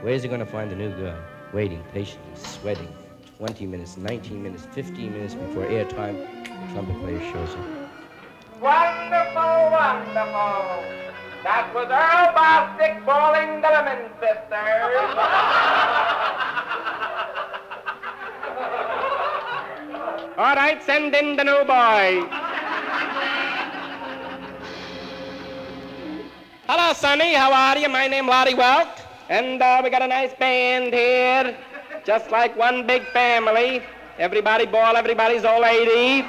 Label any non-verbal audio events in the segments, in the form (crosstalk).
Where's he going to find the new guy? Waiting patiently, sweating. 20 minutes, 19 minutes, 15 minutes before airtime, the trumpet player shows up. Wonderful, wonderful. That was Earl Bostic balling the Lemon Sisters. All right, send in the new boy. Hello, Sonny. How are you? My name Lottie Welk. And uh, we got a nice band here. Just like one big family. Everybody ball everybody's old lady.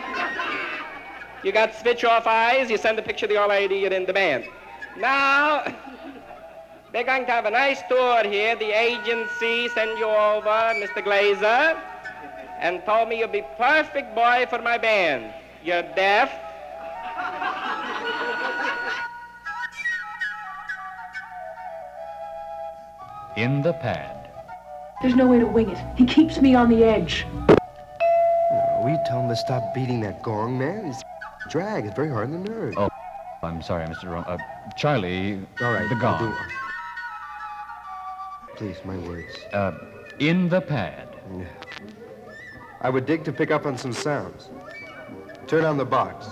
You got switch off eyes, you send a picture of the old lady, you're in the band. Now, (laughs) they're going to have a nice tour here. The agency sent you over, Mr. Glazer, and told me you'd be perfect boy for my band. You're deaf. In the pad. There's no way to wing it. He keeps me on the edge. We tell him to stop beating that gong, man. It's drag. It's very hard on the nerves. Oh, I'm sorry, Mr. Rom- uh, Charlie. All right. The I'll gong. do- Please, my words. Uh, in the pad. I would dig to pick up on some sounds. Turn on the box.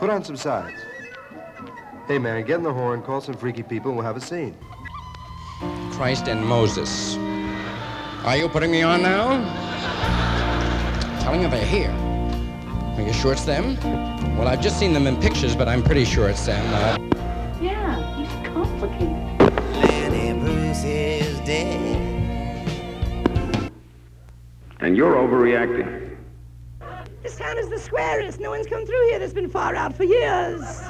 Put on some sides. Hey, man, get in the horn, call some freaky people, and we'll have a scene. Christ and Moses. Are you putting me on now? Telling you they're here. Are you sure it's them? Well, I've just seen them in pictures, but I'm pretty sure it's them. Uh, Yeah, he's complicated. Lenny Bruce is dead. And you're overreacting. This town is the squarest. No one's come through here that's been far out for years.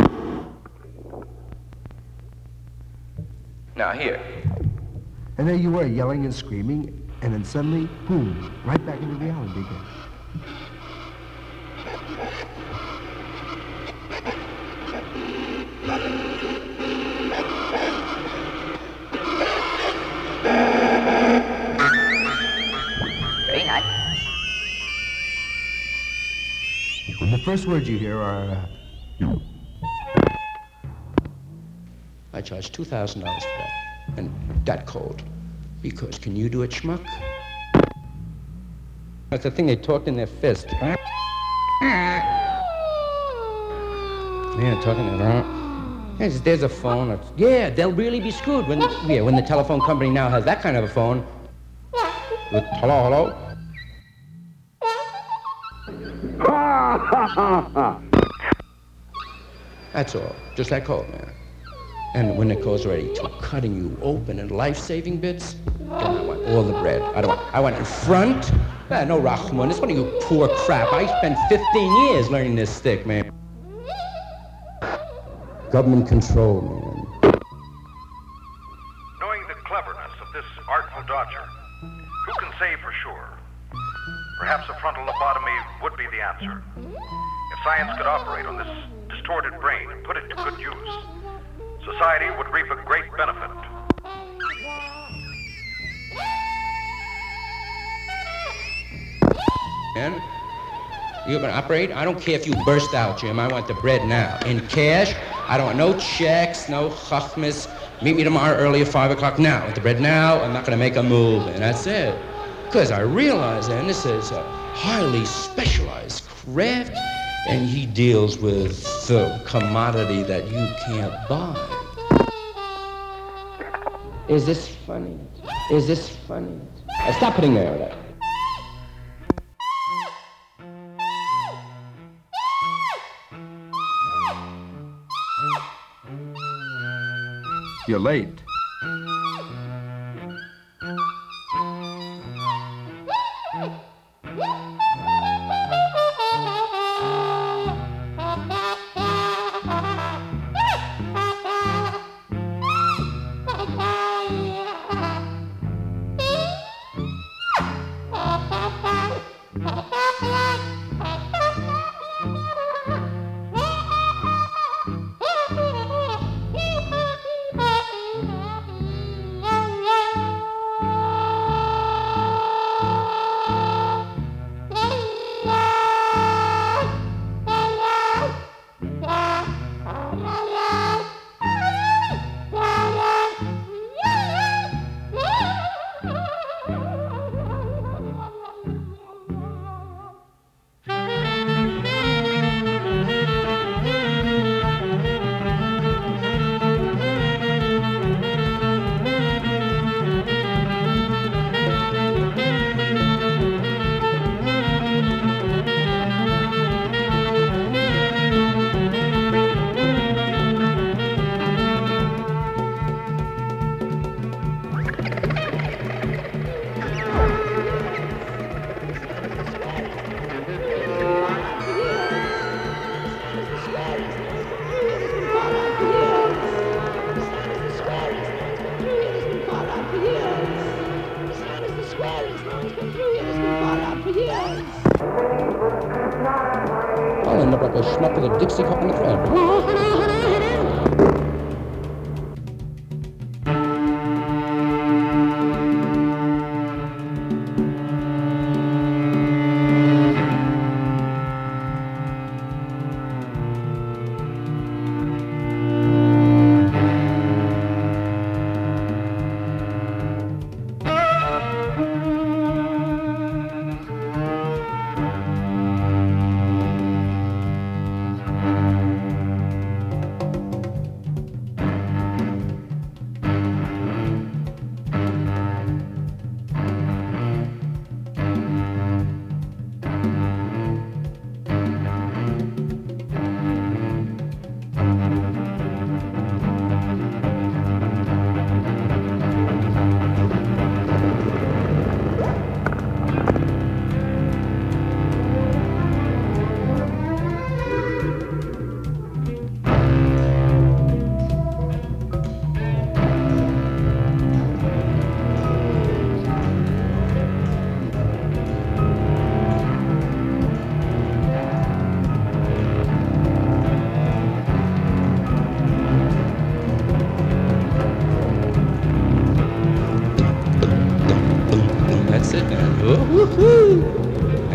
now, here. And there you were, yelling and screaming, and then suddenly, boom, right back into reality again. Very nice. The first words you hear are, uh, I charge $2,000 for that. And that cold. Because can you do it, schmuck? That's the thing they talked in their fist. Yeah, talking in their Yes, there's a phone. It's- Yeah, they'll really be screwed when yeah, when the telephone company now has that kind of a phone. With hello, hello. (laughs) That's all. Just that cold, man. And when it goes ready to cutting you open in life-saving bits, then I want all the bread. I don't want. I want in front. Ah, no Rahman. It's one of you poor crap. I spent 15 years learning this stick, man. Government control, man. Knowing the cleverness of this artful dodger, who can say for sure? Perhaps a frontal lobotomy would be the answer. If science could operate on this distorted brain and put it to good use, society would reap a great benefit. Man, you're gonna operate? I don't care if you burst out, Jim. I want the bread now. In cash. I don't want no checks, no chachmas. Meet me tomorrow early at 5 o'clock now. Want the bread now. I'm not gonna make a move. And that's it. Because I realize then this is a highly specialized craft, and he deals with the commodity that you can't buy. Is this funny? Is this funny? Stop putting there. That. You're late.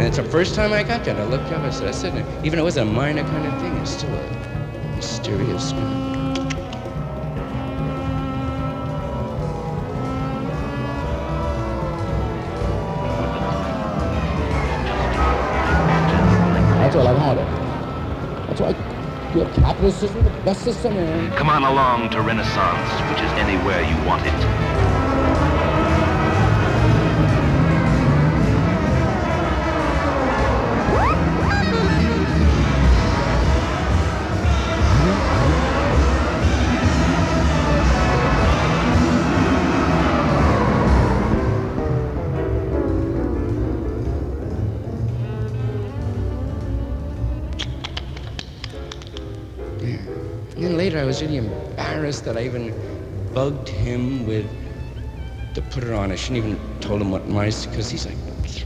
It's the first time I got that. I looked up, I said, that's it. And even though it was a minor kind of thing, it's still a mysterious smell. That's all I wanted. That's why your capitalist system, the best system, man. Come on along to Renaissance, which is anywhere you want it. That I even bugged him with to put it on. I shouldn't even told him what mice because he's like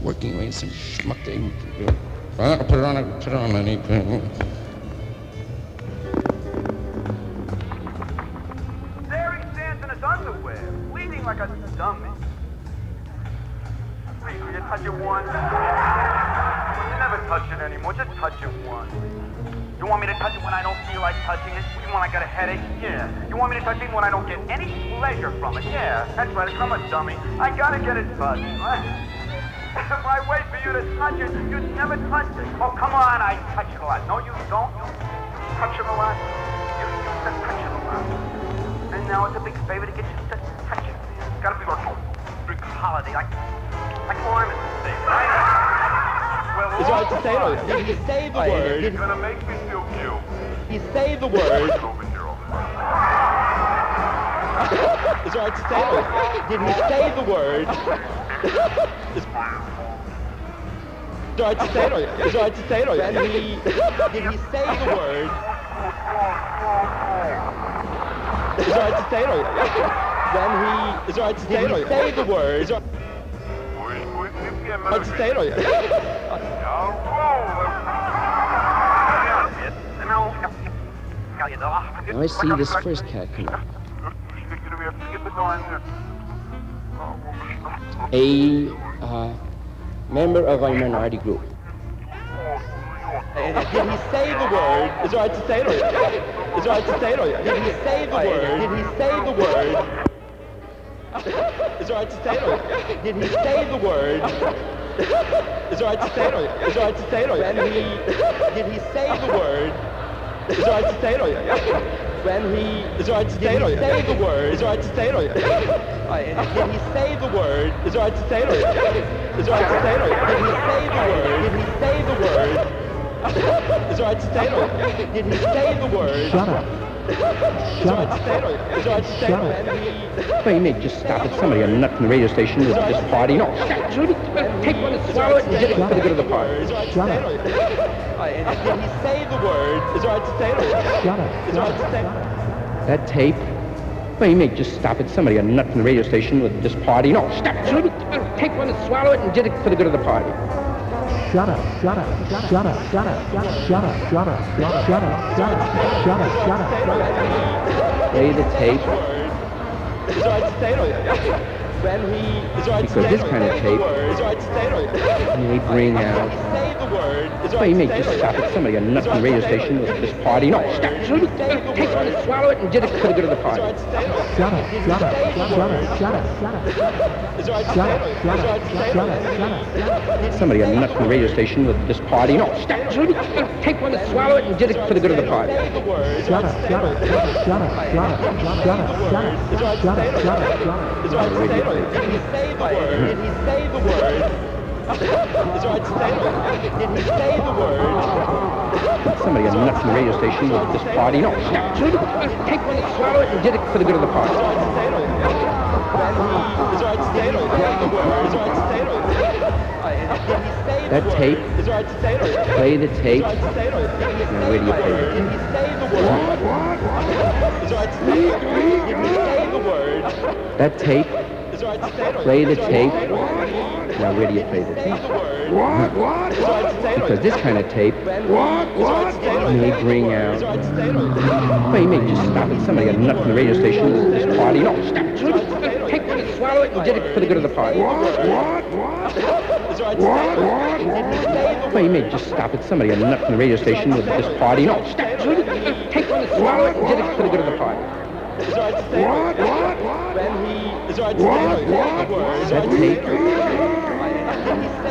working away in some schmuck thing. Uh, well, put it on, I put it on, and he gotta get it touched. if I wait for you to touch it, you'd never touch it. Oh, come on. I touch it a lot. No, you don't. You touch it a lot. You to touch it a lot. And now it's a big favor to get you to touch it. It's gotta be like a big holiday, like like Armistice Day, right? Well, Is it right to say it? He say the word? It's gonna make me feel cute. He say the word. (laughs) Is to say? Did he say the word? Is to say it? Right to say it? Did he, did he say the word? Is to say it? Then he, is to say it? Say the word? Right to say it? I see this first cat come up. A uh, member of a minority group. Did he say the word? Is it right to say it? Is it right to say it? Did he say the word? Did he say the word? Is it right to say it? Did he say the word? Is it right to say it? Is it right to say it? He did he say the word? Is it right to say it? When he is right to say it? Say the word. Is right to say it? Did he say the word? Is right to say it? Is it right to say it? Did he say the word? Did he say the word? Is right to say it? Did he say the word? Shut up. Is it right to say it? Is it right to say Shut up. When he Wait, Nick, just stop it. Somebody, a nut from the radio station, is at this party. No, shut take one and swallow it and get it for the good of the party. Shut up. Did he say the word? Is it right to say it? Shut up. Is it right to say That tape Well, you may just stop it. Somebody got a nut from the radio station with this party. No, stop it. Let me take one and swallow it and did it for the good of the party. Shut up, shut up, shut up, shut up, shut up, shut up, shut up, shut up, shut up, shut up, shut up, shut up. Play the tape. Is it alright to stay or when he is right Because this kind of tape is right to stay or may bring out. Say the word is Well, you may just stop it. Somebody got a nut radio station with this party. No, stop it. Let me take one and swallow it and did it for the good of the party. Shut up, shut up, shut up, shut up, shut up. Is it right to Shut stay up, or shut up, shut up, shut up. Somebody got a nut from the radio station with this party. No, stop it. Let me take one and swallow it and did it for the good of the party. Shut up, shut up, shut up, shut up, shut up, shut up, shut up, shut up, shut up, shut up. Is it right to stay or did he say the word? Did he say the word? so I'd say, didn't say the word. Somebody on nothing radio station with this party. No, no, take one, swallow it, and did it for the good of the party. So I'd say that tape, play the tape. Now, where do you play the tape? What? That tape, it Play the tape. Now, where do you play the tape? What? What? It Because this kind of tape may bring out. Well, you may just stop it. Somebody got a nut from the radio station this party. No, stop it. Take and swallow it and did it for the good of the party. It or did he say the Well, you may just stop it. Somebody got a nut from the radio station with this party. No, stop it. Take and swallow it and did it for the good of the party. Is it right tried to what? What? What?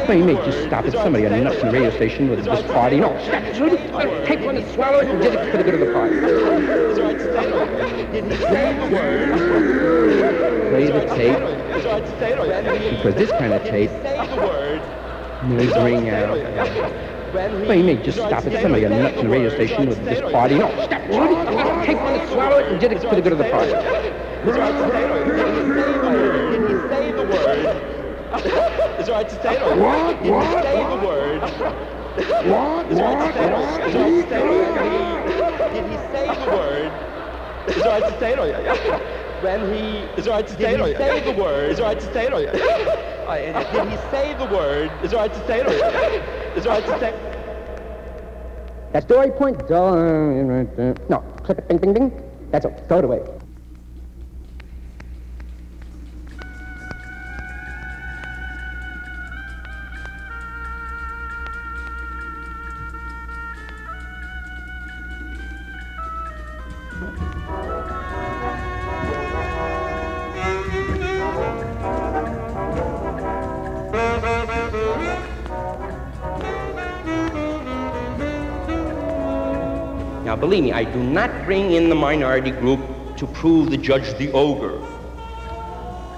Hey, mate, just stop it. Somebody a nuts in the radio station with this party. No, stop it, Take one and swallow it and did it for the good of the party. Play the tape. Because this kind of tape may ring out... Uh, well, you may just stop it. Somebody a nuts in the radio station with this party. No, stop, it. Take one and swallow it and did it for the good of the party. Is it right to stay or did he say the word? What? Is it right to stay or is it right to stay or did he say the word? Is it right to stay or when he is it right to stay or say the word? Is it right to stay or oh, did he say the word? Is it right to stay or is it right to stay? That story point. No, click it. Bing, bing, bing. That's all. Throw it away. I do not bring in the minority group to prove the judge the ogre.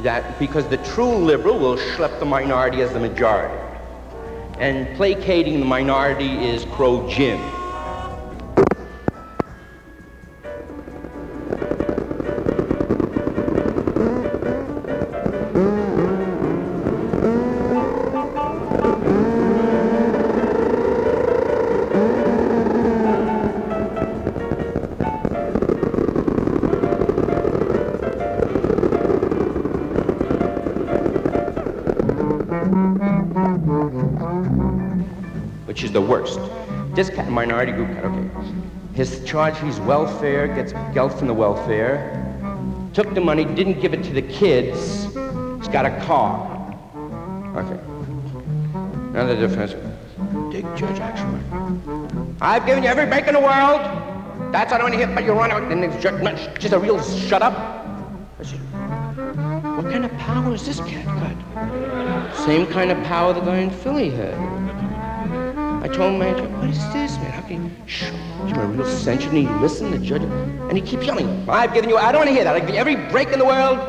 That because the true liberal will schlep the minority as the majority. And placating the minority is Crow Jim. Which is the worst. This cat, minority group okay. His charge, he's welfare, gets gelt from the welfare, took the money, didn't give it to the kids, he's got a car. Okay. Now the defense. Dig Judge Axelrod. I've given you every break in the world. That's what I want to hear, but you run out and it's just, just a real shut up. I said, what kind of power is this cat got? Same kind of power the guy in Philly had. I told him, man, what is this, man? How can you, shh, give him a real and he listened, the judge, and he keeps yelling, I've given you, I don't want to hear that, I've given you every break in the world.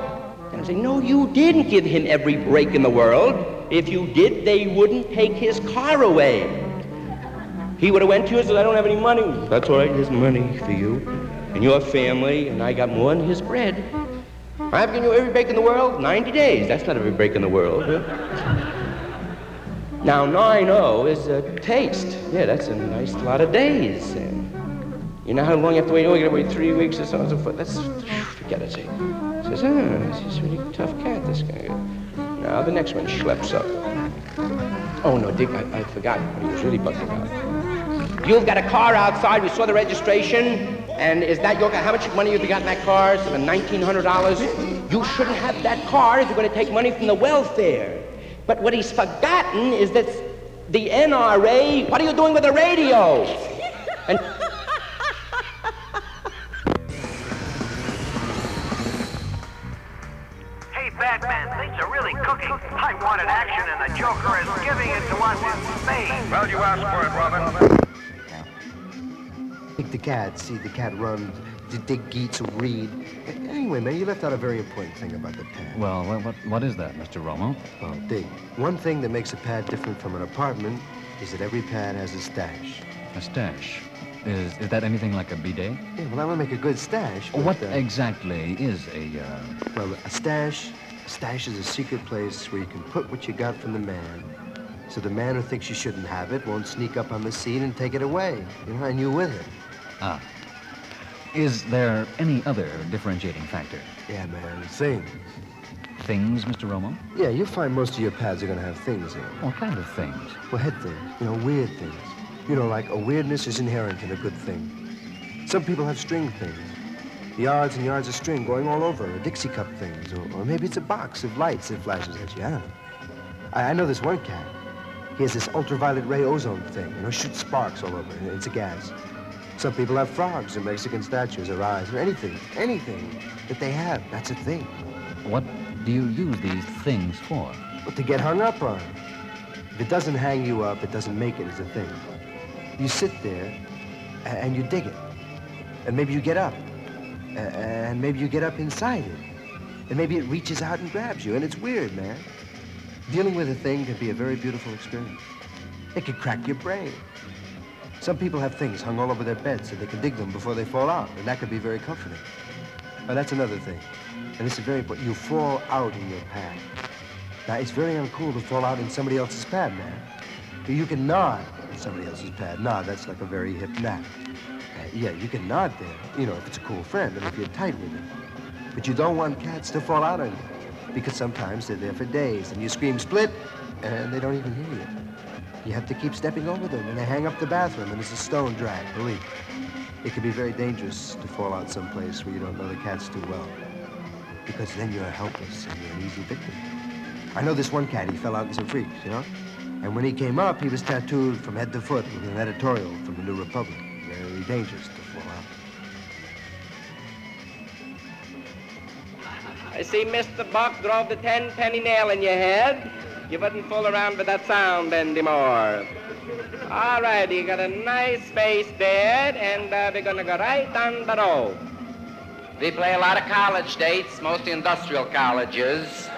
And I say, no, you didn't give him every break in the world. If you did, they wouldn't take his car away. He would have went to you and said, I don't have any money. That's all right, here's money for you and your family, and I got more than his bread. I've given you every break in the world, 90 days. That's not every break in the world. Now, 9-0 is a taste. Yeah, that's a nice lot of days. And you know how long you have to wait? Oh, you gotta wait three weeks or so and so forth. That's, forget it, see. Says, ah, he's a really tough cat, this guy. Now the next one schleps up. Oh, no, Dick, I, I forgot he was really bugging about. You've got a car outside. We saw the registration. And is that your car? How much money have you got in that car? Some $1,900? You shouldn't have that car if you're going to take money from the welfare. But what he's forgotten is that the NRA, what are you doing with the radio? (laughs) And Hey, Batman, things are really cooking. I wanted action, and the Joker is giving it to us in spades. Well, you asked for it, Robin. The cat, see the cat run, d- dig Geets, read. Anyway, man, you left out a very important thing about the pad. Well, what, what, what is that, Mr. Romo? Well, dig. One thing that makes a pad different from an apartment is that every pad has a stash. A stash. Is, is that anything like a bidet? Yeah, well, that would make a good stash. but, What uh, exactly is a, uh, Well, a stash, a stash is a secret place where you can put what you got from the man. So the man who thinks you shouldn't have it won't sneak up on the scene and take it away. You know, and you with it. Ah. Is there any other differentiating factor? Yeah, man, things. Things, Mr. Romo? Yeah, you'll find most of your pads are gonna have things in. them. What kind of things? Well, head things. You know, weird things. You know, like a weirdness is inherent in a good thing. Some people have string things. Yards and yards of string going all over, or Dixie cup things, or, or maybe it's a box of lights that flashes at you. I don't know. I, I know this one cat. He has this ultraviolet ray ozone thing, you know, shoots sparks all over. It's a gas. Some people have frogs or Mexican statues or eyes or anything, anything that they have. That's a thing. What do you use these things for? But to get hung up on. If it doesn't hang you up, it doesn't make it as a thing. You sit there and you dig it. And maybe you get up. And maybe you get up inside it. And maybe it reaches out and grabs you. And it's weird, man. Dealing with a thing can be a very beautiful experience. It can crack your brain. Some people have things hung all over their beds so they can dig them before they fall out. And that can be very comforting. But that's another thing. And this is very important. You fall out in your pad. Now, it's very uncool to fall out in somebody else's pad, man. You can nod in somebody else's pad. Nod, that's like a very hip knack. Uh, yeah, you can nod there, you know, if it's a cool friend and if you're tight with him. But you don't want cats to fall out on you because sometimes they're there for days and you scream split and they don't even hear you. You have to keep stepping over them and they hang up the bathroom and it's a stone drag, believe. It can be very dangerous to fall out someplace where you don't know the cats too well because then you're helpless and you're an easy victim. I know this one cat, he fell out in some freaks, you know? And when he came up, he was tattooed from head to foot with an editorial from the New Republic. Very dangerous to fall out. I see Mr. Buck drove the ten penny nail in your head. You wouldn't fool around with that sound anymore. All right, you got a nice space bed, and uh, we're gonna go right down the road. We play a lot of college dates, mostly industrial colleges,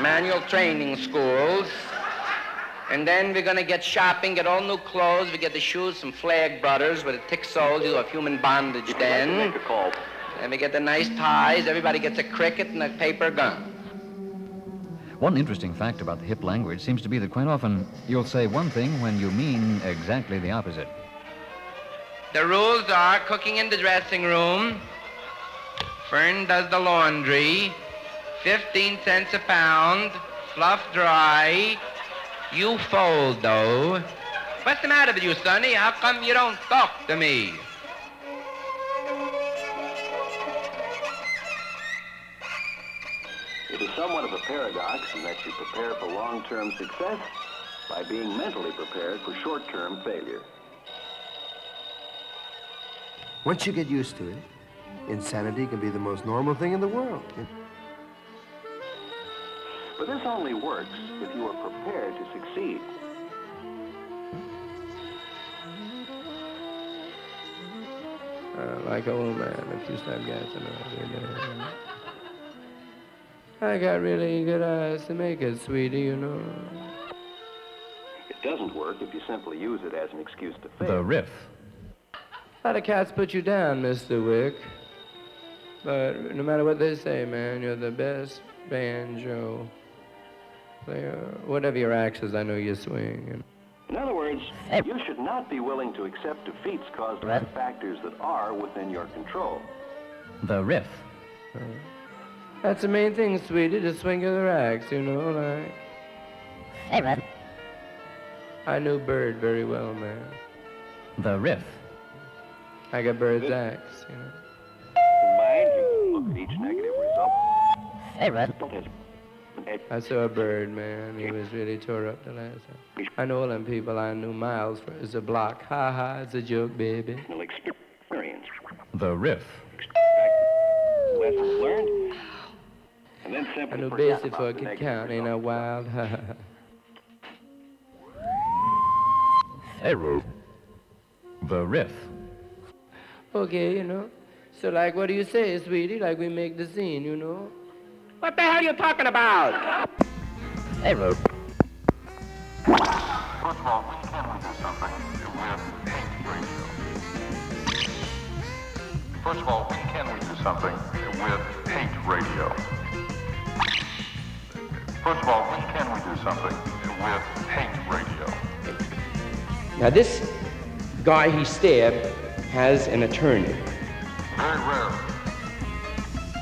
manual training schools. And then we're gonna get shopping, get all new clothes. We get the shoes from Flagg Brothers with a thick soles. You have human bondage then. And we get the nice ties. Everybody gets a cricket and a paper gun. One interesting fact about the hip language seems to be that quite often you'll say one thing when you mean exactly the opposite. The rules are cooking in the dressing room. Fern does the laundry. 15 cents a pound. Fluff dry. You fold, though. What's the matter with you, Sonny? How come you don't talk to me? It is somewhat of a paradox in that you prepare for long-term success by being mentally prepared for short-term failure. Once you get used to it, insanity can be the most normal thing in the world. It- But this only works if you are prepared to succeed. Uh, like old man, if you stop gassing up. I got really good eyes to make it, sweetie, you know. It doesn't work if you simply use it as an excuse to fail. The riff. A lot of cats put you down, Mr. Wick. But no matter what they say, man, you're the best banjo player. Whatever your axe is, I know you swing. And In other words, you should not be willing to accept defeats caused by factors that are within your control. The riff. That's the main thing, sweetie, the swing of the rags, you know, like. Hey, Red. I knew Bird very well, man. The riff. I got Bird's axe, you know. In mind, you look at each negative result. Hey, Red. I saw a bird, man. He was really tore up the last time. I know all them people. I knew miles for it's a block. Ha ha, it's a joke, baby. Experience. The riff. Lessons learned. And then simply I knew forgot basic about for I the could negative count. Ain't no wild. (laughs) Hey, Red. The riff. Okay, you know. So, like, what do you say, sweetie? Like, we make the scene, you know? What the hell are you talking about? Hey, Red. First of all, when can we do something with hate radio? First of all, when can we do something with hate radio? First of all, when can we do something with hate radio? Now, this guy he stabbed has an attorney. Very rare.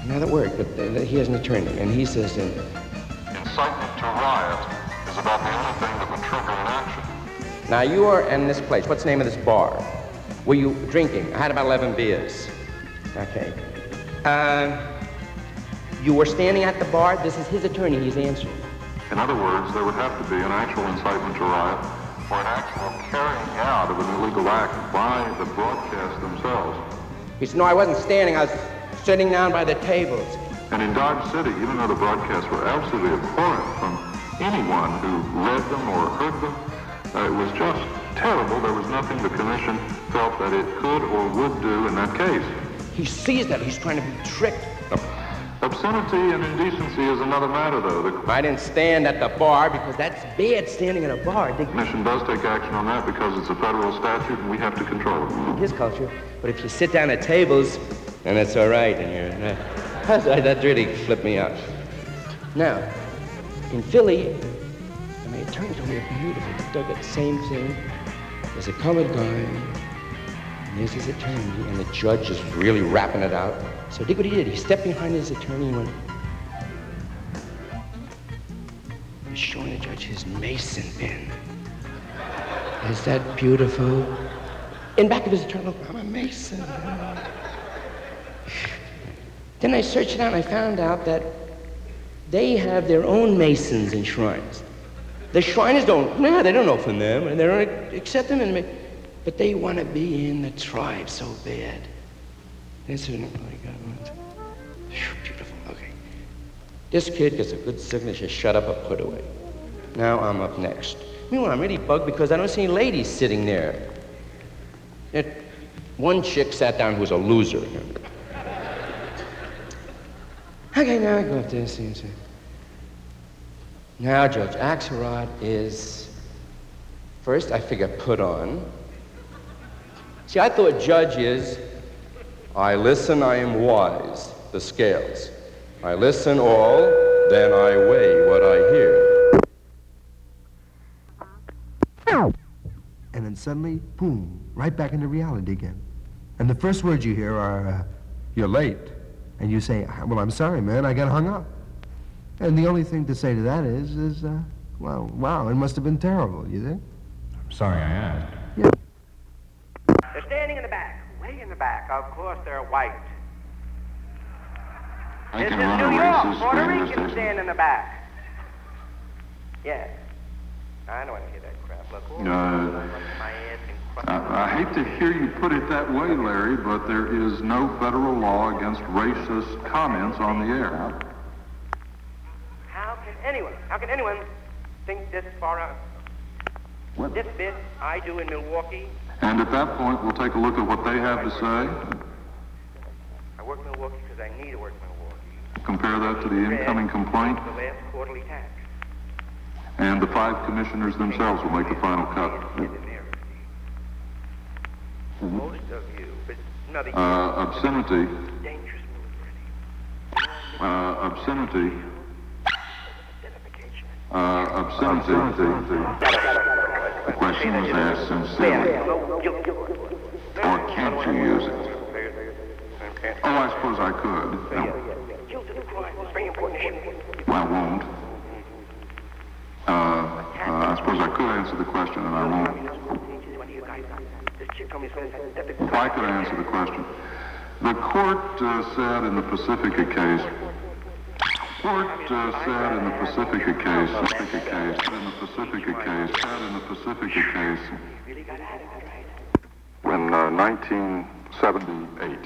Not at work, but he has an attorney, and he says, uh, Incitement to riot is about the only thing that would trigger an action. Now, you are in this place. What's the name of this bar? Were you drinking? I had about 11 beers. Okay. Uh, you were standing at the bar. This is his attorney. He's answering. In other words, there would have to be an actual incitement to riot or an actual carrying out of an illegal act by the broadcast themselves. He said, No, I wasn't standing. I was sitting down by the tables. And in Dodge City, even though the broadcasts were absolutely abhorrent from anyone who read them or heard them, uh, it was just terrible. There was nothing the commission felt that it could or would do in that case. He sees that. He's trying to be tricked. Obscenity and indecency is another matter, though. The I didn't stand at the bar because that's bad standing at a bar. The commission does take action on that because it's a federal statute and we have to control it. his culture. But if you sit down at tables, then it's all right, and you're. Uh, (laughs) that, really flipped me out. Now, in Philly, I mean, my attorney told me a beautiful. Doug got the same thing. There's a colored guy, and there's his attorney, and the judge is really rapping it out. So dig what he did. He stepped behind his attorney and went. He was showing the judge his Mason pin. Is that beautiful? In back of his attorney, I'm a Mason. Then I searched it out and I found out that they have their own Masons and shrines. The Shriners don't, nah, they don't from them, and they don't accept them, but they want to be in the tribe so bad. That's what I got. Phew, Beautiful, okay. This kid gets a good signature, shut up or put away. Now I'm up next. Meanwhile, I'm really bugged because I don't see any ladies sitting there. It, one chick sat down who was a loser. Okay, now I go up there and see see. Now, Judge Axelrod is, first I figure put on. See, I thought judge is, I listen, I am wise, the scales. I listen all, then I weigh what I hear. And then suddenly, boom, right back into reality again. And the first words you hear are, uh, you're late. And you say, well, I'm sorry, man, I got hung up. And the only thing to say to that is, is, uh, well, wow, it must have been terrible, you think? I'm sorry I asked. Yeah. They're standing in the back, way in the back. Of course, they're white. I this is New York. Puerto Ricans stand in the back. Yeah. I don't want to hear that crap. Look, oh, Uh, my ass and I, I hate to hear you put it that way, Larry, but there is no federal law against racist comments on the air. How can anyone, how can anyone think this far out? This bit I do in Milwaukee, And at that point, we'll take a look at what they have to say, I work Milwaukee because I need to work Milwaukee. compare that to the incoming complaint, The last quarterly tax. and the five commissioners themselves will make the final cut. Most of you, but another Uh, obscenity, uh, obscenity, uh, obscenity. The question was asked sincerely, or can't you use it? Oh, I suppose I could. No. It's very important issue. I won't. Uh, uh, I suppose I could answer the question, and I won't. If I could answer the question. The court uh, said in the Pacifica case, court uh, said in the Pacifica case, Pacifica case, in the Pacifica case, said in the Pacifica case, when uh, 1978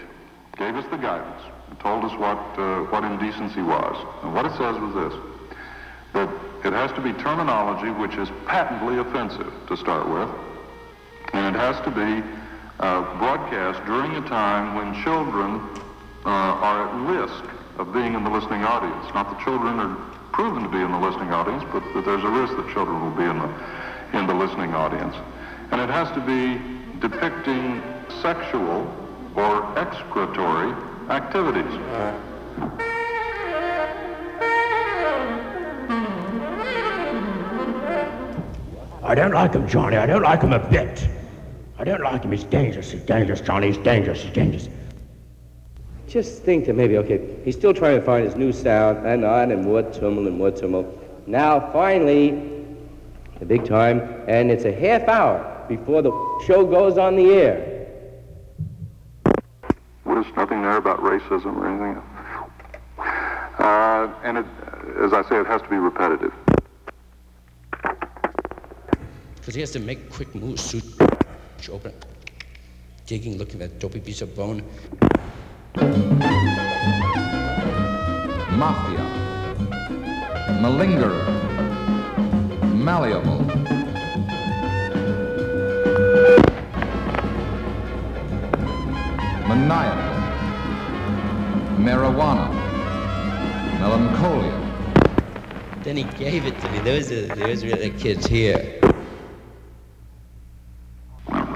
gave us the guidance and told us what, uh, what indecency was. And what it says was this, that it has to be terminology which is patently offensive to start with, and it has to be uh, broadcast during a time when children uh, are at risk of being in the listening audience. Not that children are proven to be in the listening audience, but that there's a risk that children will be in the, in the listening audience. And it has to be depicting sexual or excretory activities. I don't like him, Johnny. I don't like him a bit. I don't like him. He's dangerous. He's dangerous, Johnny. He's dangerous. He's dangerous. Just think that maybe, okay, he's still trying to find his new sound, and on, and more tumult and more tumult. Now, finally, the big time, and it's a half hour before the show goes on the air. Well, there's nothing there about racism or anything. Uh, and it, as I say, it has to be repetitive. Because he has to make quick moves, suit, open, digging, looking at that dopey piece of bone. Mafia. Malingerer. Malleable. Maniacal. Marijuana. Melancholia. Then he gave it to me. Those are those are the kids here.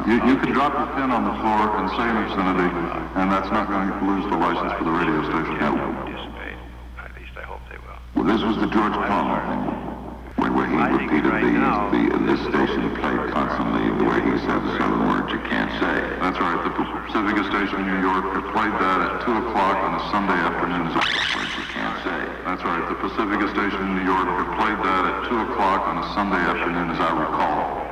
You, you can drop your pen on the floor and say an obscenity, and that's not going to lose the license for the radio station. At least I hope they will. Well, this was the George Palmer thing, where, he repeated these, the, this station played constantly, where he said seven words you can't say. That's right, the Pacifica station in New York played that at 2 o'clock on a Sunday afternoon. Words you can't say. That's right, the Pacifica station in New York played that at 2 o'clock on a Sunday afternoon, as I recall.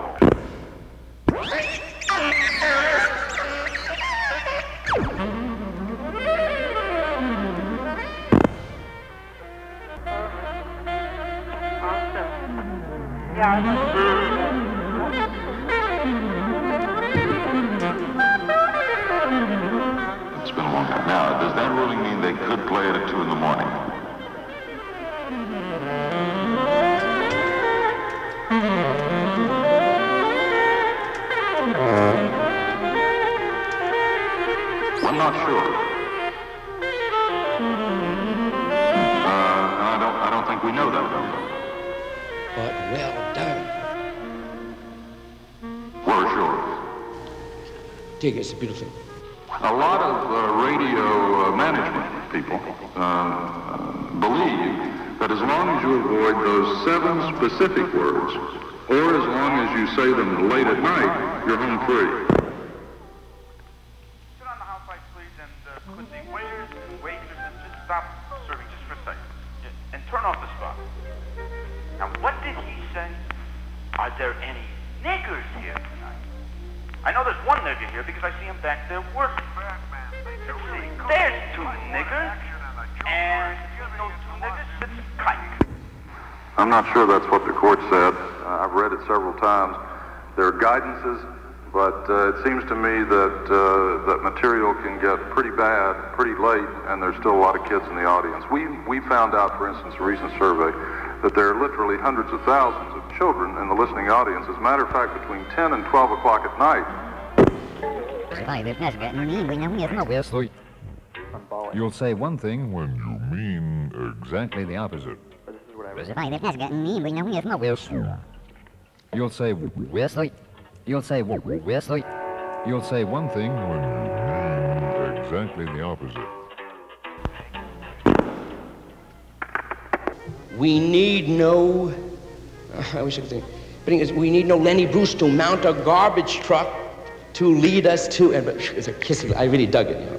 But well done. We're sure. Dig, it's a beautiful thing. A lot of uh, radio uh, management people uh, believe that as long as you avoid those seven specific words, or as long as you say them late at night, you're home free. Sure that's what the court said. Uh, I've read it several times. There are guidances, but uh, it seems to me that uh, that material can get pretty bad pretty late, and there's still a lot of kids in the audience. We we found out, for instance, a recent survey, that there are literally hundreds of thousands of children in the listening audience. As a matter of fact, between 10 and 12 o'clock at night, You'll say one thing when you mean exactly the opposite. You'll say Wesley. You'll say Wesley. You'll say one thing when exactly the opposite. We need no. I wish I could think. But it is, we need no Lenny Bruce to mount a garbage truck to lead us to. And but it's a kiss. I really dug it. You know.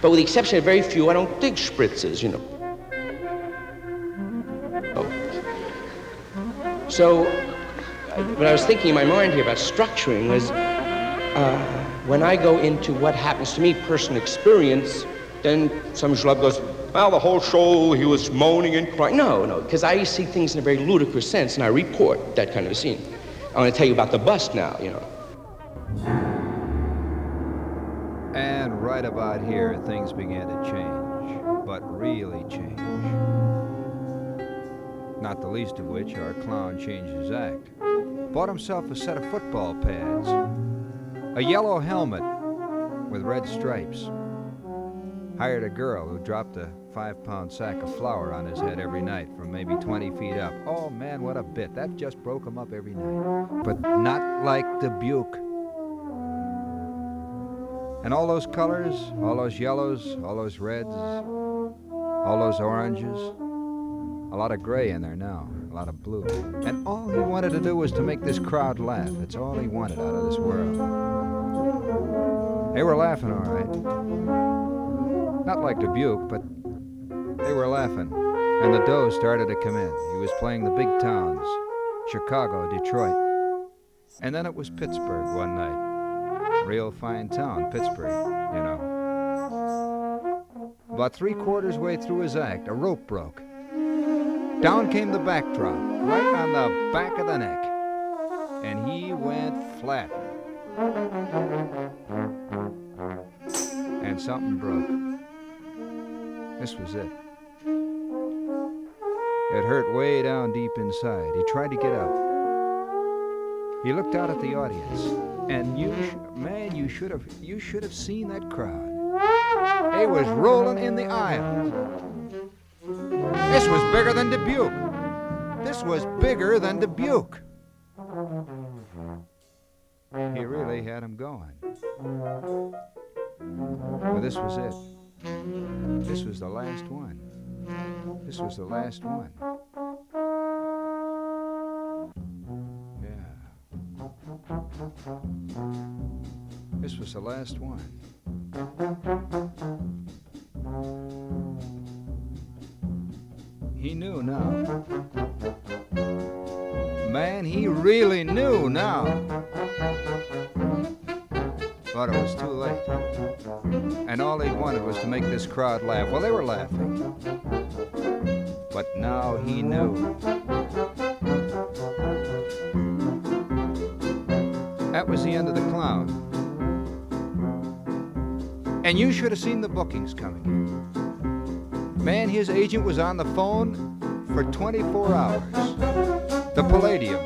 But with the exception of very few, I don't dig spritzes, you know. Oh. So, what I was thinking in my mind here about structuring was uh, when I go into what happens to me, personal experience, then some schlub goes, well, the whole show he was moaning and crying. No, no, because I see things in a very ludicrous sense, and I report that kind of a scene. I want to tell you about the bust now, you know. And right about here, things began to change, but really change. Not the least of which, our clown changed his act. Bought himself a set of football pads, a yellow helmet with red stripes. Hired a girl who dropped a five pound sack of flour on his head every night from maybe 20 feet up. Oh man, what a bit. That just broke him up every night. But not like Dubuque. And all those colors, all those yellows, all those reds, all those oranges, a lot of gray in there now, a lot of blue. And all he wanted to do was to make this crowd laugh. That's all he wanted out of this world. They were laughing, all right. Not like Dubuque, but they were laughing. And the dough started to come in. He was playing the big towns Chicago, Detroit. And then it was Pittsburgh one night. Real fine town, Pittsburgh, you know. About three quarters way through his act, a rope broke. Down came the backdrop, right on the back of the neck. And he went flat. And something broke. This was it. It hurt way down deep inside. He tried to get up. He looked out at the audience, and you, sh- man, you should have, you should have seen that crowd. They was rolling in the aisle. This was bigger than Dubuque. This was bigger than Dubuque. He really had him going. Well, this was it. This was the last one. This was the last one. This was the last one. He knew now. Man, he really knew now. But it was too late. And all he wanted was to make this crowd laugh. Well, they were laughing. But now he knew. That was the end of the clown. And you should have seen the bookings coming. Man, his agent was on the phone for 24 hours. The Palladium.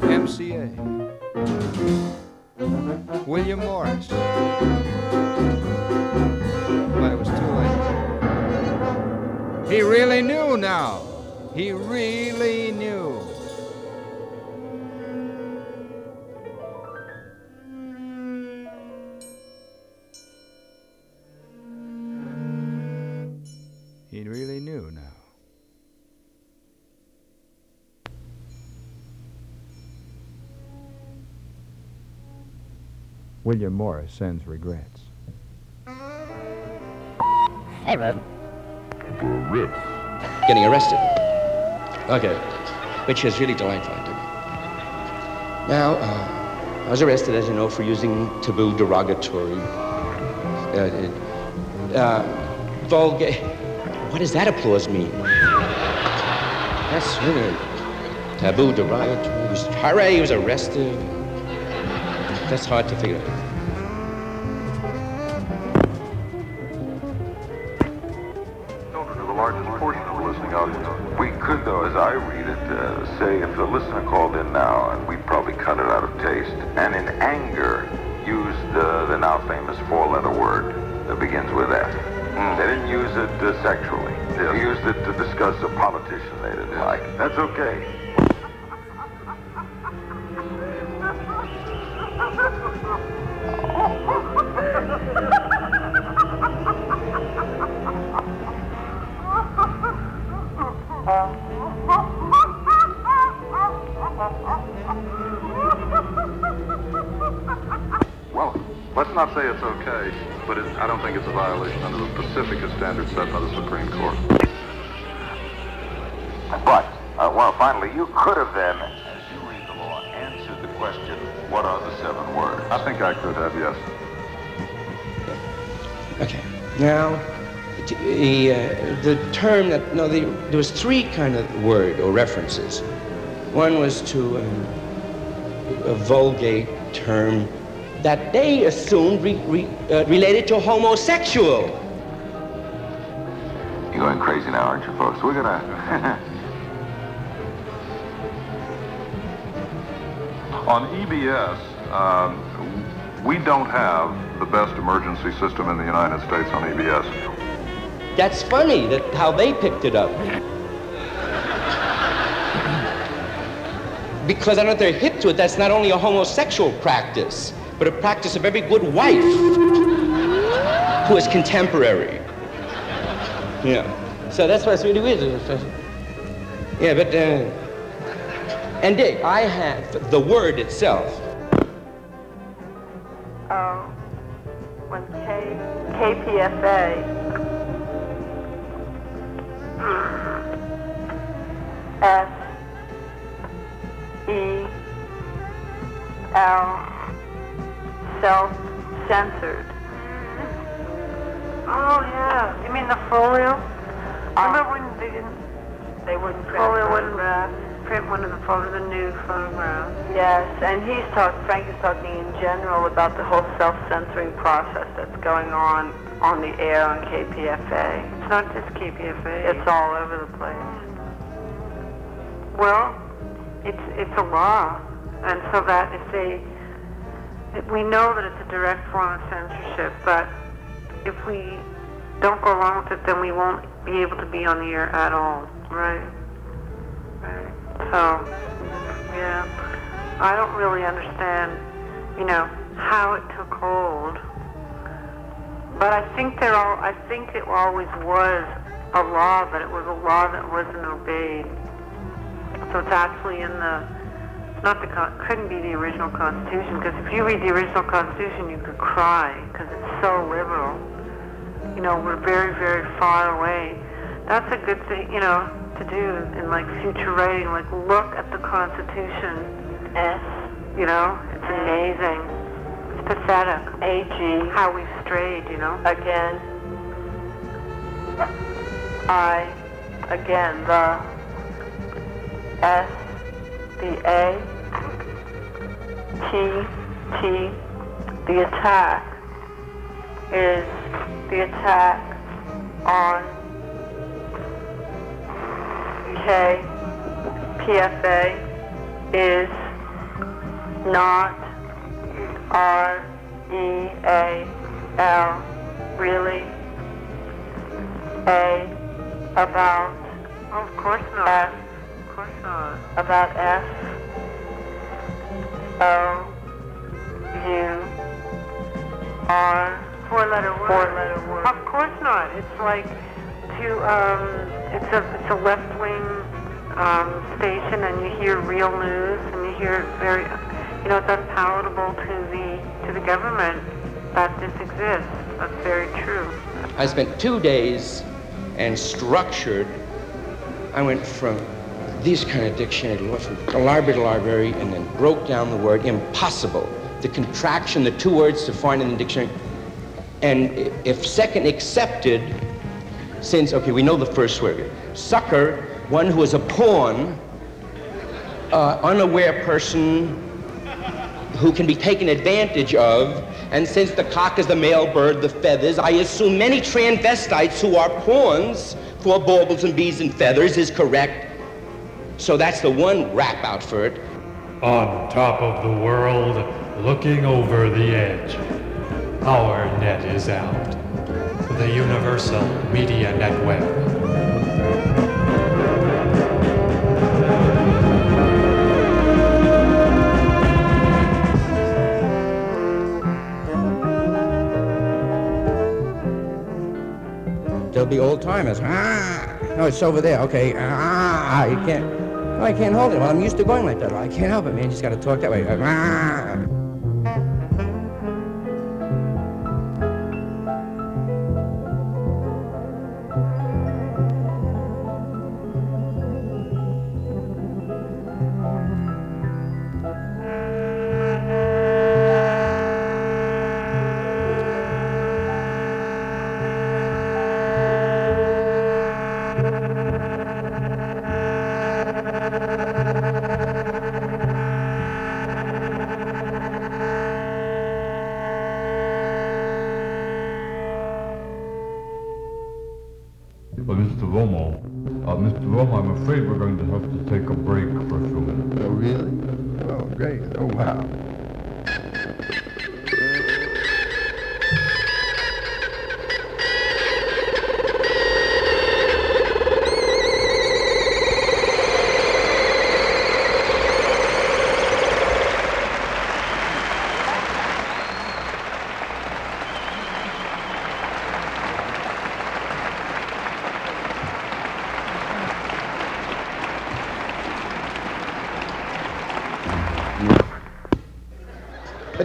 MCA. William Morris. But it was too late. He really knew now. He really knew. William Morris sends regrets. Hey, Red. Rip. Getting arrested. Okay. Which is really delightful to me. Now, uh, I was arrested, as you know, for using taboo derogatory, uh, uh, vulgar. What does that applause mean? That's really taboo derogatory. He hooray, he was arrested. That's hard to figure the term that, no, the, there was three kind of word or references. One was to um, a vulgate term that they assumed re, re, uh, related to homosexual. You're going crazy now, aren't you, folks? We're gonna... (laughs) On EBS, um, we don't have the best emergency system in the United States on EBS. That's funny that how they picked it up. Because I don't know if they're hip to it, that's not only a homosexual practice, but a practice of every good wife who is contemporary. Yeah. So that's what's really weird. Yeah, but, uh, and Dick, I have the word itself. Um, when K, KPFA L self-censored. Oh, yeah. You mean the folio? Uh, Remember when they didn't, they wouldn't print Folio wouldn't- print one of the photos, the new photographs. Yes, and he's talking, Frank is talking in general about the whole self-censoring process that's going on on the air on KPFA. It's not just KPFA. It's all over the place. Well, it's it's a law, and so that if they, if we know that it's a direct form of censorship, but if we don't go along with it, then we won't be able to be on the air at all, right? Right. So, yeah, I don't really understand, you know, how it took hold. But I think there all, I think it always was a law, but it was a law that wasn't obeyed. So it's actually in the, not the, con- couldn't be the original Constitution, because if you read the original Constitution, you could cry, because it's so liberal. You know, we're very, very far away. That's a good thing, you know, to do in like future writing, like look at the Constitution. S, You know, it's mm. amazing. It's pathetic. A-G, How we've strayed, you know. again, I, again, the, S, the A, T, T, the attack is the attack on K, PFA is not R, E, A, L, really, A, about, of course not. F, course not. about F, O, U, R, Four-letter word. four-letter word. Of course not. It's like to um, it's a it's a left-wing um, station, and you hear real news, and you hear very, you know, it's unpalatable to the to the government that this exists. That's very true. I spent two days and structured. I went from these kind of dictionary, went from library to library, and then broke down the word impossible, the contraction, the two words to find in the dictionary. And if second accepted, since, okay, we know the first word. Sucker, one who is a pawn, uh, unaware person who can be taken advantage of. And since the cock is the male bird, the feathers, I assume many transvestites who are pawns for baubles and bees and feathers is correct. So that's the one rap out for it. On top of the world, looking over the edge. Our net is out. The Universal Media Network. They'll be old timers. Ah, no, it's over there. Okay. Ah, you can't. I can't hold it. Well, I'm used to going like that. I can't help it, man. You just got to talk that way. Ah.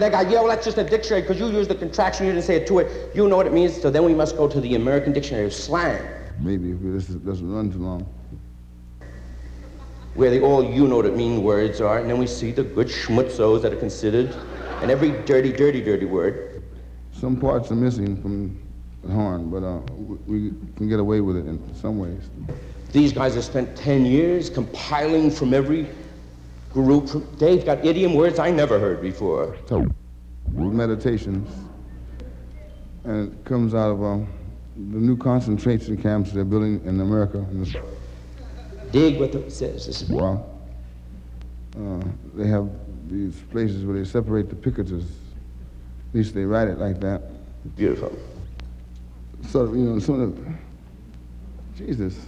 But that guy, yeah, well, that's just a dictionary because you use the contraction, you didn't say it to it. You know what it means, so then we must go to the American Dictionary of Slang, Maybe if this doesn't run too long. where they all you know what it mean words are, and then we see the good schmutzos that are considered, and every dirty, dirty, dirty word. Some parts are missing from the horn, but uh, we can get away with it in some ways. These guys have spent 10 years compiling from every group. They've got idiom words I never heard before. So, meditations, and it comes out of um, the new concentration camps they're building in America. In the, Dig what it says. This is well, uh, they have these places where they separate the picketers. At least they write it like that. Beautiful. So, you know, some of Jesus.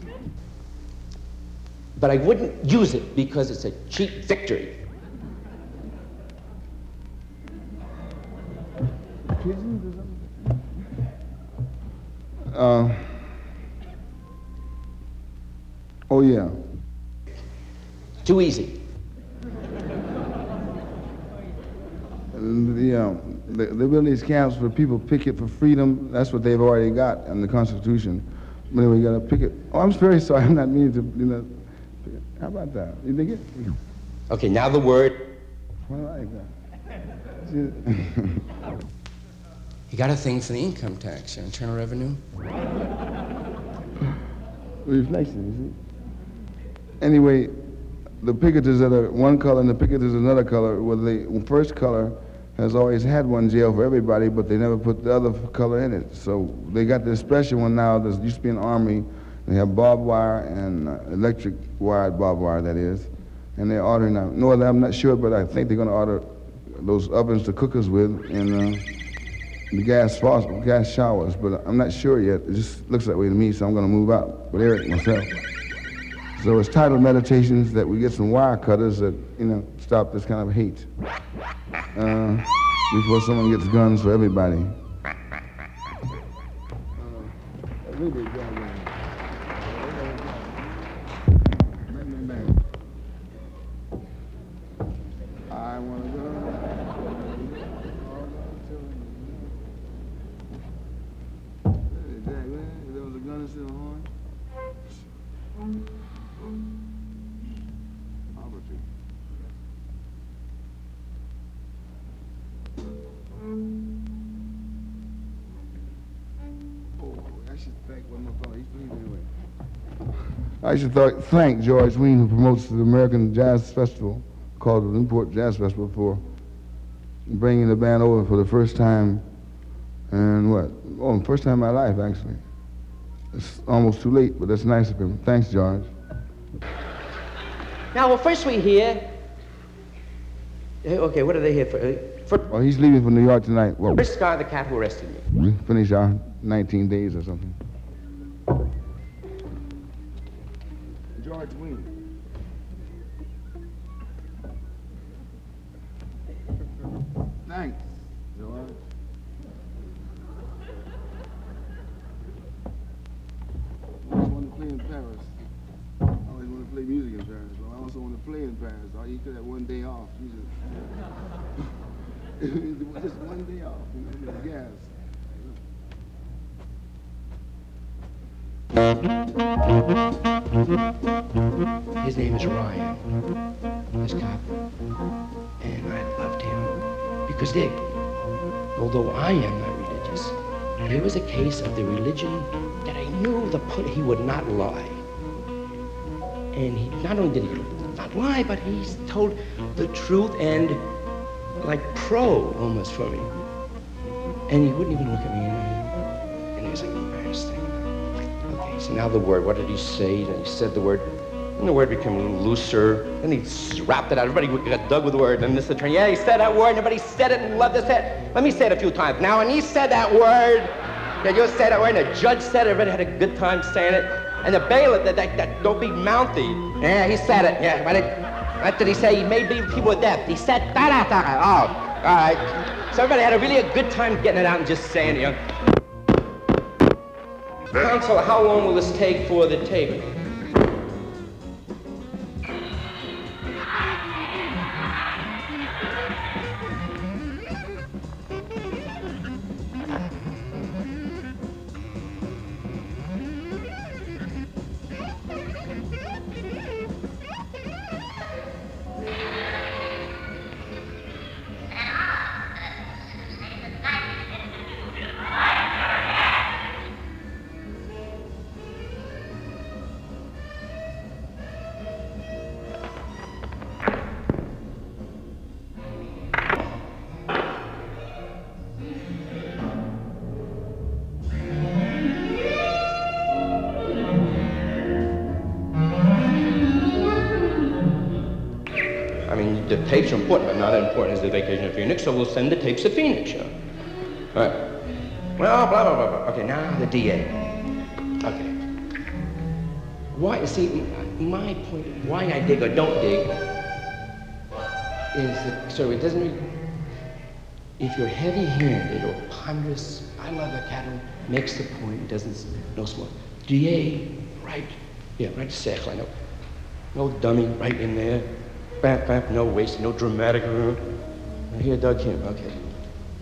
But I wouldn't use it because it's a cheap victory. Uh, oh, yeah. Too easy. The, um, they, they build these camps where people picket for freedom. That's what they've already got in the Constitution. But anyway, you got to picket. Oh, I'm very sorry. (laughs) I'm not meaning to, you know. How about that? You think it? Okay, now the word. I like that. (laughs) You got a thing for the income tax, your internal revenue? Reflection, you see? Anyway, the picketers that are one color and the picketers another color, well, the first color has always had one jail for everybody, but they never put the other color in it. So they got this special one now. There used to be an army. They have barbed wire and uh, electric wired barbed wire, that is. And they're ordering now. No, I'm not sure, but I think they're going to order those ovens to cook us with and uh, the gas faucet, gas showers. But I'm not sure yet. It just looks that way to me, so I'm going to move out with Eric myself. So it's titled Meditations that we get some wire cutters that, you know, stop this kind of hate. Uh, before someone gets guns for everybody. I I should th- thank George Wein, who promotes the American Jazz Festival, called the Newport Jazz Festival, for bringing the band over for the first time, and what? Oh, first time in my life, actually. It's almost too late, but that's nice of him. Thanks, George. Now, well, first we hear. Eh, Okay, what are they here for? Uh, For Oh, he's leaving for New York tonight. Well, Chris the cat who arrested me. we finish our 19 days or something. George Wein. Thanks, George. I always wanted to play in Paris. I always wanted to play music in Paris, but I also want to play in Paris. All you could have one day off. Jesus. (laughs) Just one day off, you know, gas. His name is Ryan, this cop. And I loved him because Dick, although I am not religious, there was a case of the religion that I knew the put he would not lie. And he not only did he not lie, but he told the truth and like pro almost for me. And he wouldn't even look at me. And, and he was like embarrassed. Okay, so now the word. What did he say? Then he said the word. And the word became a little looser. And he wrapped it out. Everybody got dug with the word. And Mr. Attorney, yeah, he said that word. and Everybody said it and loved say it. Let me say it a few times. Now, when he said that word, yeah, you said that word, and the judge said it. Everybody had a good time saying it. And the bailiff, that, that, that don't be mouthy. Yeah, he said it. Yeah, but what did he say? He made people deaf. He said da da da. Oh, all right. So everybody had a really a good time getting it out and just saying it. You know. Counsel, how long will this take for the tape? Tapes are important, but not as important as the vacation of Phoenix, so we'll send the tapes to Phoenix. All right. Well, blah, blah, blah, blah. Okay, now the DA. Okay. Why, see, my point, why I dig or don't dig, is that, so it doesn't, if you're heavy-handed or ponderous, I love that Catherine makes the point, doesn't, no small. DA, right, yeah, right, sechel, I. No dummy right in there. Bap, bap, no waste, no dramatic. uh, Here, Doug Kim, okay.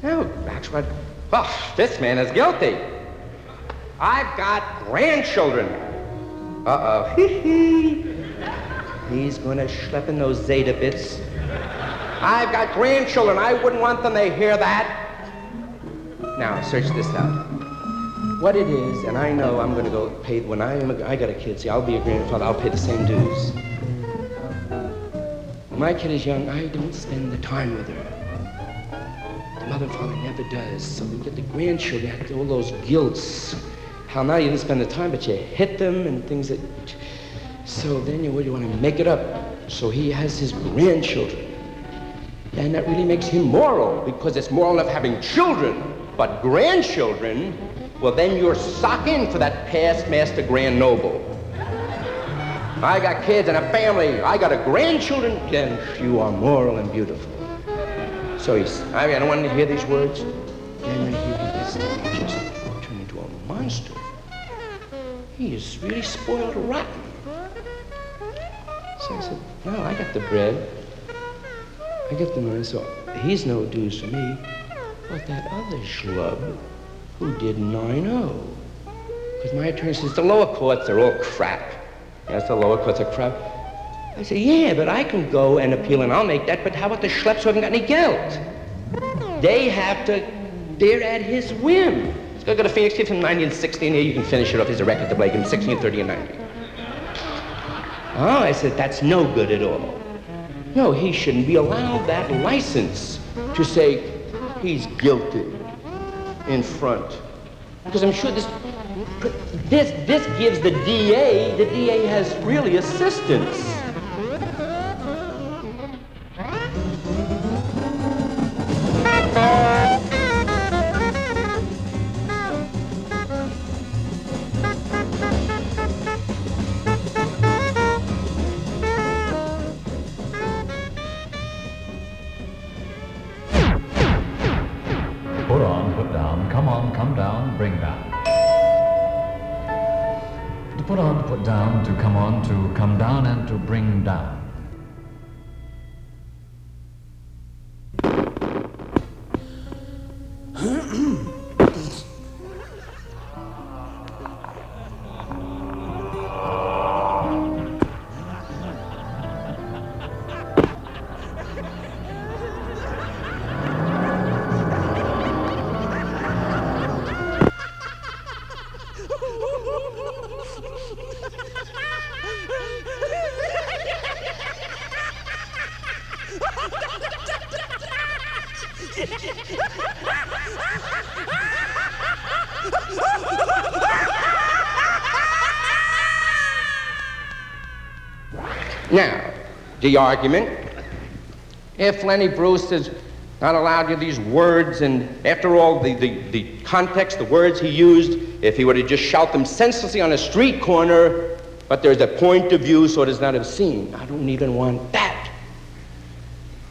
Now, Maxwell, oh, this man is guilty. I've got grandchildren. Uh-oh. (laughs) He's gonna schlep in those Zeta bits. I've got grandchildren. I wouldn't want them to hear that. Now, search this out. What it is, and I know I'm gonna go pay, when I am, a, I got a kid, see, I'll be a grandfather, I'll pay the same dues. My kid is young, I don't spend the time with her. The mother and father never does. So we get the grandchildren, all those guilts. How now you didn't spend the time, but you hit them and things that. So then you, what, you want to make it up. So he has his grandchildren. And that really makes him moral because it's moral enough having children. But grandchildren, well, then you're sock in for that past master grand noble. I got kids and a family. I got a grandchildren. Then you are moral and beautiful. So he's, I mean, I don't want to hear these words. Then thing just turn into a monster. He is really spoiled rotten. So I said, no, I got the bread. I get the money, so he's no dues for me. But that other schlub who did 9-0. Because my attorney says the lower courts are all crap. Yes, the lower courts are crap. I said, yeah, but I can go and appeal and I'll make that, but how about the schleps who haven't got any guilt? They have to, they're at his whim. Let's go to Phoenix, give him 90 and 60, and here you can finish it off. He's a record to play. Give him 60 and 30 and 90. Oh, I said, that's no good at all. No, he shouldn't be allowed that license to say he's guilty in front. Because I'm sure this, this, this gives the DA, the DA has really assistance. To come down, and to bring down. The argument if Lenny Bruce has not allowed you these words, and after all, the, the, the context, the words he used, if he were to just shout them senselessly on a street corner, but there's a point of view so it is not obscene. I don't even want that.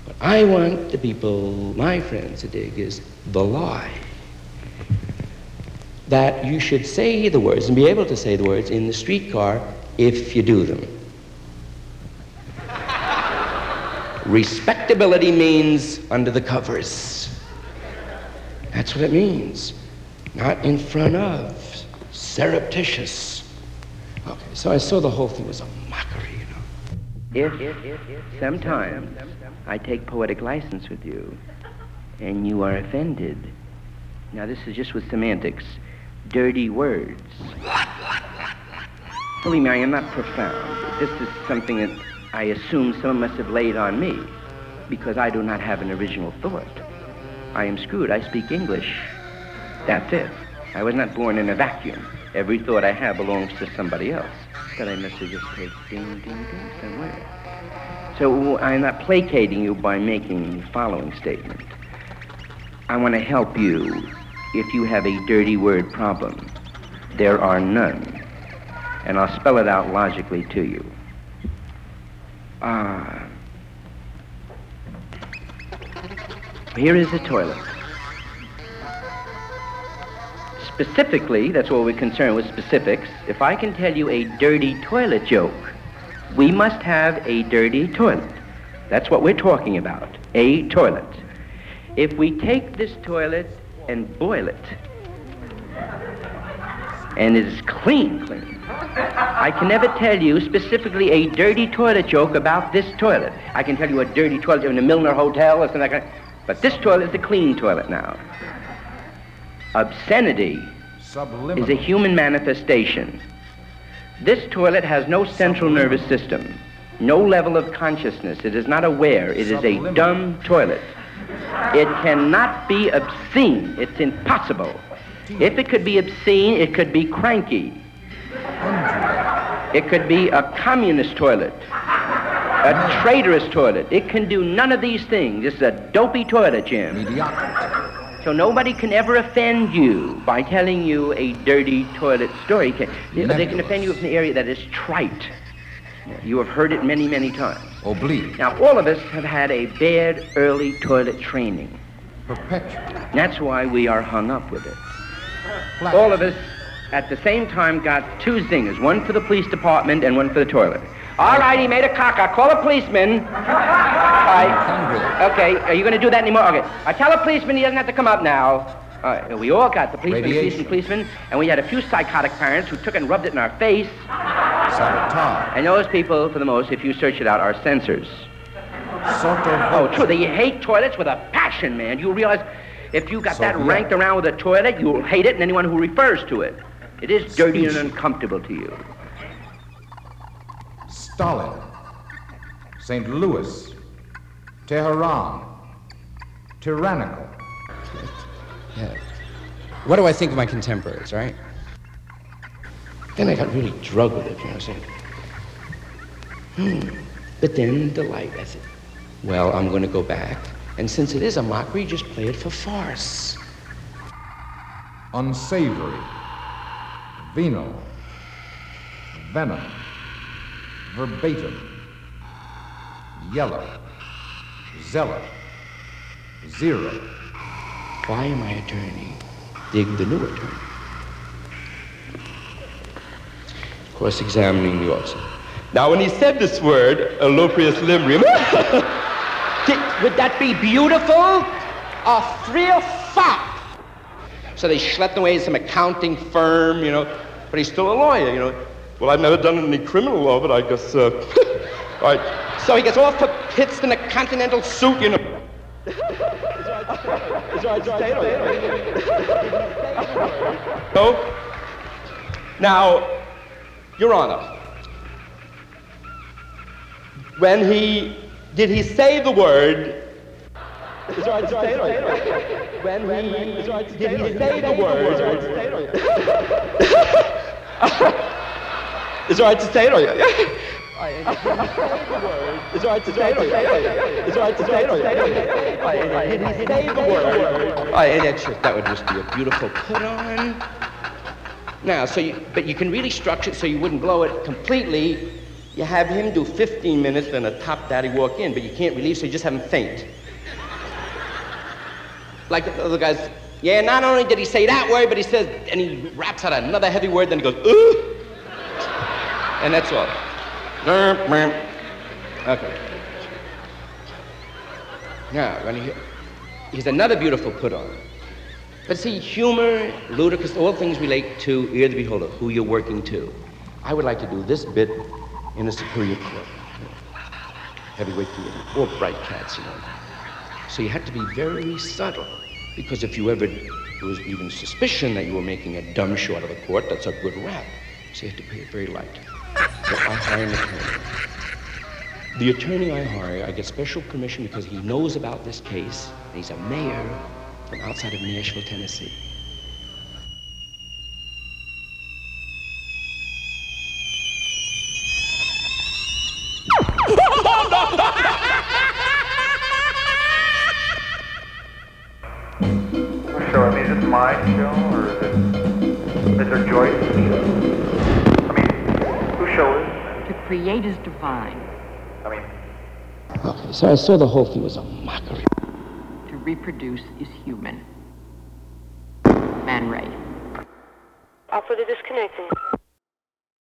What I want the people, my friends, to dig is the lie. That you should say the words and be able to say the words in the streetcar if you do them. Respectability means under the covers. That's what it means. Not in front of. Surreptitious. Okay, so I saw the whole thing was a mockery, you know. If sometime I take poetic license with you and you are offended, now this is just with semantics, dirty words. Believe me, I am not profound. This is something that I assume someone must have laid on me because I do not have an original thought. I am screwed. I speak English. That's it. I was not born in a vacuum. Every thought I have belongs to somebody else. But I must have just take ding, ding, ding somewhere. So I'm not placating you by making the following statement. I want to help you if you have a dirty word problem. There are none. And I'll spell it out logically to you. Ah. Here is a toilet. Specifically, that's what we're concerned with specifics. If I can tell you a dirty toilet joke, we must have a dirty toilet. That's what we're talking about. A toilet. If we take this toilet and boil it, and it is clean, clean, I can never tell you specifically a dirty toilet joke about this toilet. I can tell you a dirty toilet joke in a Milner Hotel or something like that. But this toilet is a clean toilet now. Obscenity is a human manifestation. This toilet has no central nervous system, no level of consciousness. It is not aware. It is a dumb toilet. It cannot be obscene. It's impossible. If it could be obscene, it could be cranky. It could be a communist toilet, a traitorous toilet. It can do none of these things. It's a dopey toilet, Jim. So nobody can ever offend you by telling you a dirty toilet story. Can- They, they can offend you in an area that is trite. You have heard it many, many times. Oblique. Now, all of us have had a bad early toilet training. Perpetual. That's why we are hung up with it. All of us at the same time got two zingers, one for the police department and one for the toilet. All right, he made a cock. I call a policeman. (laughs) Right. Okay, are you going to do that anymore? Okay. I tell a policeman he doesn't have to come up now. All right, we all got the policeman, policeman, Radiation. policeman, and we had a few psychotic parents who took and rubbed it in our face. Sabotage. And those people, for the most, if you search it out, are censors. Oh, true. They hate toilets with a passion, man. You realize if you got that ranked around with a toilet, you'll hate it and anyone who refers to it. It is dirty and uncomfortable to you. Stalin. St. Louis. Tehran. Tyrannical. Yeah. What do I think of my contemporaries, right? Then I got really drugged with it, you know what I'm saying? Hmm. But then the light, I said, well, I'm going to go back. And since it is a mockery, just play it for farce. Unsavory. Venal. Venom. Verbatim. Yellow. Zealot. Zero. Why am I attorney? Dig the new attorney. Cross examining the officer. Now, when he said this word, aloprius limbrium, (laughs) would that be beautiful or fop? So they schlepped away to some accounting firm, you know, but he's still a lawyer, you know. Well, I've never done any criminal law, but I guess, uh, (laughs) all right. So he gets all pitched in a continental suit, you know. (laughs) No? Now, Your Honor, when he did he say the word? (laughs) When he did he say the word? Is it right to say it? Or, It's all right to say it or It's all right to say it or Did he say the word? All right, that's just, that would just be a beautiful put on. Now, so you, but you can really structure it so you wouldn't blow it completely. You have him do 15 minutes, then a top daddy walk in, but you can't relieve, so you just have him faint. Like the other guys, yeah, not only did he say that word, but he says, and he raps out another heavy word, then he goes, ooh. And that's all. Okay. Now, when he, here's another beautiful put on. But see, humor, ludicrous, all things relate to ear the beholder, who you're working to. I would like to do this bit in a superior court. Heavyweight theater, or bright cats, you know. So you had to be very subtle, because if you ever, there was even suspicion that you were making a dumb show out of the court, that's a good rap. So you have to play it very light. So I hire an attorney. The attorney I hire, I get special permission because he knows about this case, and he's a mayor from outside of Nashville, Tennessee. It? To is divine. I mean, Okay, so I saw the whole thing was a mockery. To reproduce is human. Man Ray. Operator disconnecting.